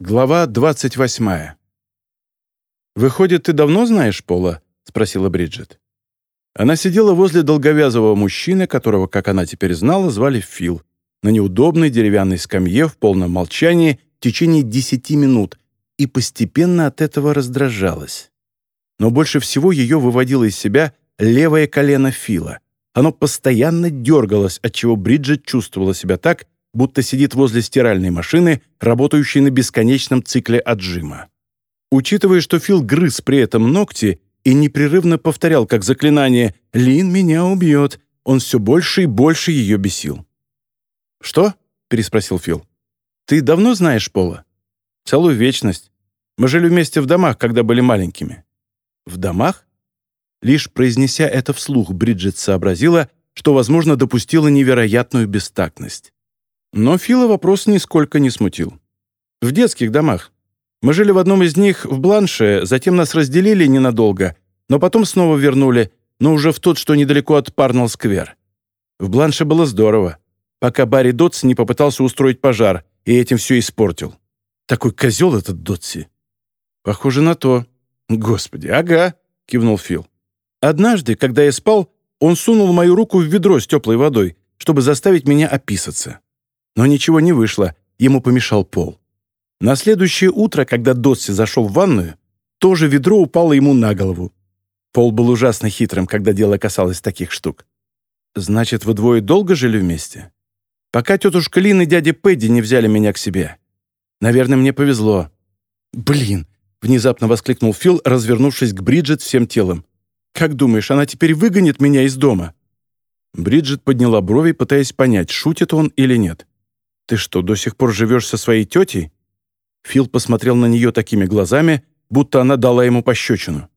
Глава 28. «Выходит, ты давно знаешь Пола?» — спросила Бриджит. Она сидела возле долговязого мужчины, которого, как она теперь знала, звали Фил, на неудобной деревянной скамье в полном молчании в течение десяти минут и постепенно от этого раздражалась. Но больше всего ее выводило из себя левое колено Фила. Оно постоянно дергалось, отчего Бриджит чувствовала себя так, будто сидит возле стиральной машины, работающей на бесконечном цикле отжима. Учитывая, что Фил грыз при этом ногти и непрерывно повторял как заклинание «Лин меня убьет», он все больше и больше ее бесил. «Что?» — переспросил Фил. «Ты давно знаешь Пола?» «Целую вечность. Мы жили вместе в домах, когда были маленькими». «В домах?» Лишь произнеся это вслух, Бриджит сообразила, что, возможно, допустила невероятную бестактность. Но Фила вопрос нисколько не смутил. «В детских домах. Мы жили в одном из них в Бланше, затем нас разделили ненадолго, но потом снова вернули, но уже в тот, что недалеко от Парнелл-сквер. В Бланше было здорово, пока Барри Дотс не попытался устроить пожар и этим все испортил. Такой козел этот Дотси». «Похоже на то». «Господи, ага», — кивнул Фил. «Однажды, когда я спал, он сунул мою руку в ведро с теплой водой, чтобы заставить меня описаться. Но ничего не вышло, ему помешал пол. На следующее утро, когда Дотси зашел в ванную, тоже ведро упало ему на голову. Пол был ужасно хитрым, когда дело касалось таких штук. «Значит, вы двое долго жили вместе?» «Пока тетушка Лин и дядя Пэдди не взяли меня к себе. Наверное, мне повезло». «Блин!» — внезапно воскликнул Фил, развернувшись к Бриджит всем телом. «Как думаешь, она теперь выгонит меня из дома?» Бриджит подняла брови, пытаясь понять, шутит он или нет. «Ты что, до сих пор живешь со своей тетей?» Фил посмотрел на нее такими глазами, будто она дала ему пощечину.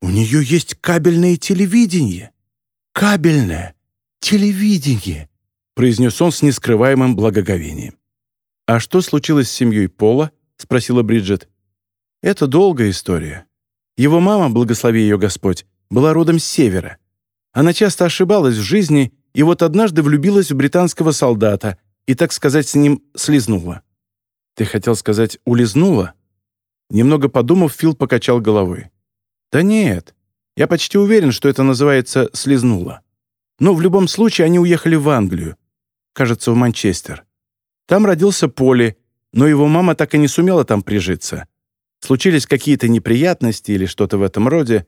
«У нее есть кабельное телевидение! Кабельное телевидение!» произнес он с нескрываемым благоговением. «А что случилось с семьей Пола?» — спросила Бриджит. «Это долгая история. Его мама, благослови ее Господь, была родом с севера. Она часто ошибалась в жизни и вот однажды влюбилась в британского солдата, и, так сказать, с ним слезнула. Ты хотел сказать «улизнула»?» Немного подумав, Фил покачал головой. «Да нет, я почти уверен, что это называется «слезнула». Но в любом случае они уехали в Англию, кажется, в Манчестер. Там родился Поли, но его мама так и не сумела там прижиться. Случились какие-то неприятности или что-то в этом роде.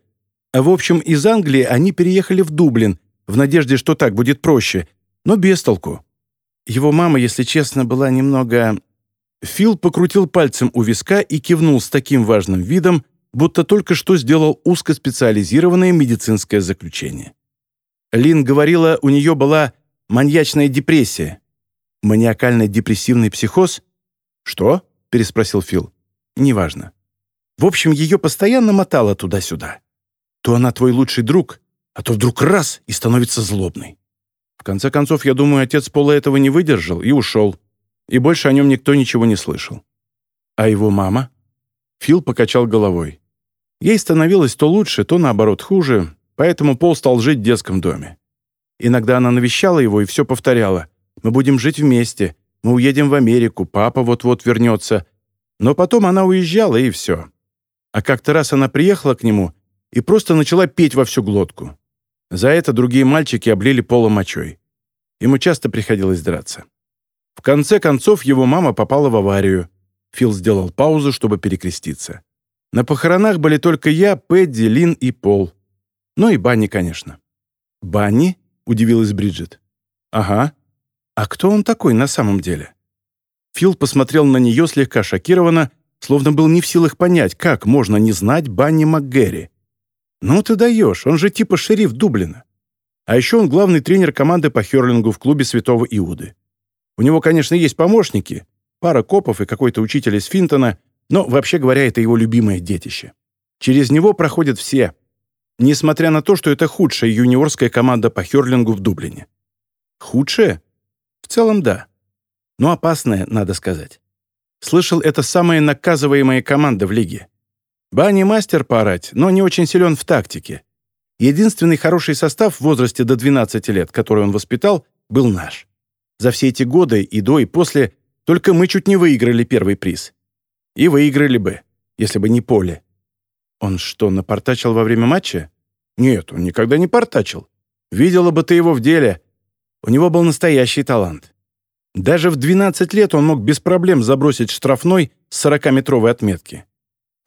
А в общем, из Англии они переехали в Дублин, в надежде, что так будет проще, но без толку. Его мама, если честно, была немного... Фил покрутил пальцем у виска и кивнул с таким важным видом, будто только что сделал узкоспециализированное медицинское заключение. Лин говорила, у нее была маньячная депрессия. Маниакально-депрессивный психоз? «Что?» — переспросил Фил. «Неважно. В общем, ее постоянно мотало туда-сюда. То она твой лучший друг, а то вдруг раз и становится злобной. В конце концов, я думаю, отец Пола этого не выдержал и ушел. И больше о нем никто ничего не слышал. А его мама? Фил покачал головой. Ей становилось то лучше, то наоборот хуже, поэтому Пол стал жить в детском доме. Иногда она навещала его и все повторяла. «Мы будем жить вместе, мы уедем в Америку, папа вот-вот вернется». Но потом она уезжала, и все. А как-то раз она приехала к нему и просто начала петь во всю глотку. За это другие мальчики облили Пола мочой. Ему часто приходилось драться. В конце концов, его мама попала в аварию. Фил сделал паузу, чтобы перекреститься. На похоронах были только я, Пэдди, Лин и Пол. Ну и Банни, конечно. «Банни?» — удивилась Бриджит. «Ага. А кто он такой на самом деле?» Фил посмотрел на нее слегка шокированно, словно был не в силах понять, как можно не знать Банни МакГерри. «Ну ты даешь, он же типа шериф Дублина. А еще он главный тренер команды по херлингу в клубе Святого Иуды. У него, конечно, есть помощники, пара копов и какой-то учитель из Финтона, но, вообще говоря, это его любимое детище. Через него проходят все, несмотря на то, что это худшая юниорская команда по херлингу в Дублине. Худшая? В целом, да. Но опасная, надо сказать. Слышал, это самая наказываемая команда в лиге. Банни мастер поорать, но не очень силен в тактике. Единственный хороший состав в возрасте до 12 лет, который он воспитал, был наш. За все эти годы, и до, и после, только мы чуть не выиграли первый приз. И выиграли бы, если бы не поле. Он что, напортачил во время матча? Нет, он никогда не портачил. Видела бы ты его в деле. У него был настоящий талант. Даже в 12 лет он мог без проблем забросить штрафной с 40-метровой отметки.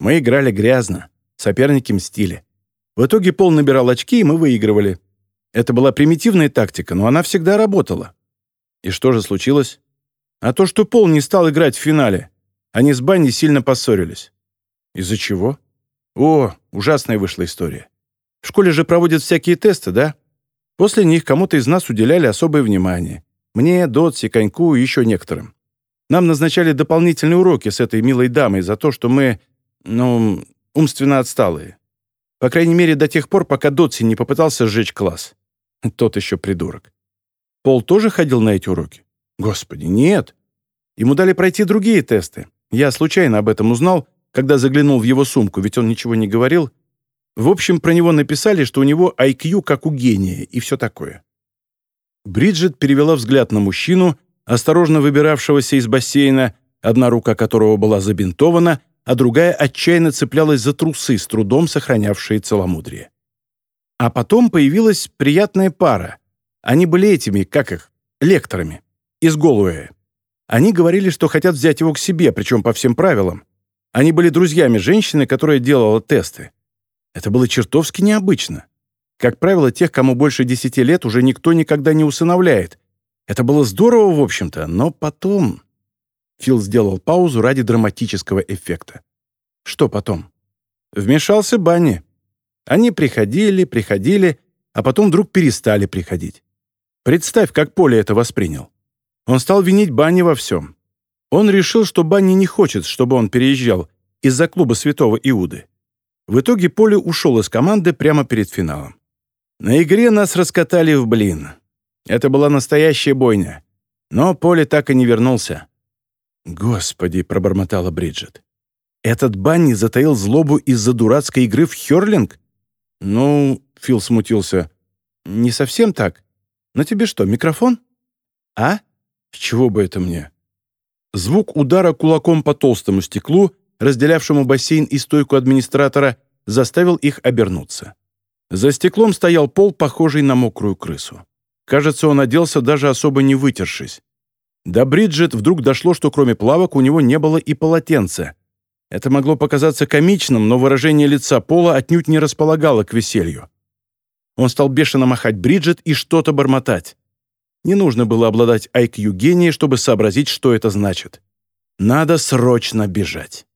Мы играли грязно, соперники мстили. В итоге Пол набирал очки, и мы выигрывали. Это была примитивная тактика, но она всегда работала. И что же случилось? А то, что Пол не стал играть в финале. Они с Банни сильно поссорились. Из-за чего? О, ужасная вышла история. В школе же проводят всякие тесты, да? После них кому-то из нас уделяли особое внимание. Мне, Дотси, Коньку и еще некоторым. Нам назначали дополнительные уроки с этой милой дамой за то, что мы, ну, умственно отсталые. По крайней мере, до тех пор, пока Дотси не попытался сжечь класс. Тот еще придурок. Пол тоже ходил на эти уроки? Господи, нет. Ему дали пройти другие тесты. Я случайно об этом узнал, когда заглянул в его сумку, ведь он ничего не говорил. В общем, про него написали, что у него IQ как у гения и все такое. Бриджит перевела взгляд на мужчину, осторожно выбиравшегося из бассейна, одна рука которого была забинтована, а другая отчаянно цеплялась за трусы, с трудом сохранявшие целомудрие. А потом появилась приятная пара. Они были этими, как их, лекторами, из Голуэя. Они говорили, что хотят взять его к себе, причем по всем правилам. Они были друзьями женщины, которая делала тесты. Это было чертовски необычно. Как правило, тех, кому больше десяти лет, уже никто никогда не усыновляет. Это было здорово, в общем-то, но потом... Фил сделал паузу ради драматического эффекта. Что потом? Вмешался Банни. Они приходили, приходили, а потом вдруг перестали приходить. Представь, как Поле это воспринял. Он стал винить Банни во всем. Он решил, что Банни не хочет, чтобы он переезжал из-за клуба Святого Иуды. В итоге Поле ушел из команды прямо перед финалом. На игре нас раскатали в блин. Это была настоящая бойня. Но Поле так и не вернулся. «Господи!» — пробормотала Бриджит. «Этот Банни затаил злобу из-за дурацкой игры в Хёрлинг?» «Ну...» — Фил смутился. «Не совсем так. Но тебе что, микрофон?» «А? С чего бы это мне?» Звук удара кулаком по толстому стеклу, разделявшему бассейн и стойку администратора, заставил их обернуться. За стеклом стоял пол, похожий на мокрую крысу. Кажется, он оделся, даже особо не вытершись. До Бриджит вдруг дошло, что кроме плавок у него не было и полотенца. Это могло показаться комичным, но выражение лица Пола отнюдь не располагало к веселью. Он стал бешено махать Бриджит и что-то бормотать. Не нужно было обладать IQ гения, чтобы сообразить, что это значит. Надо срочно бежать.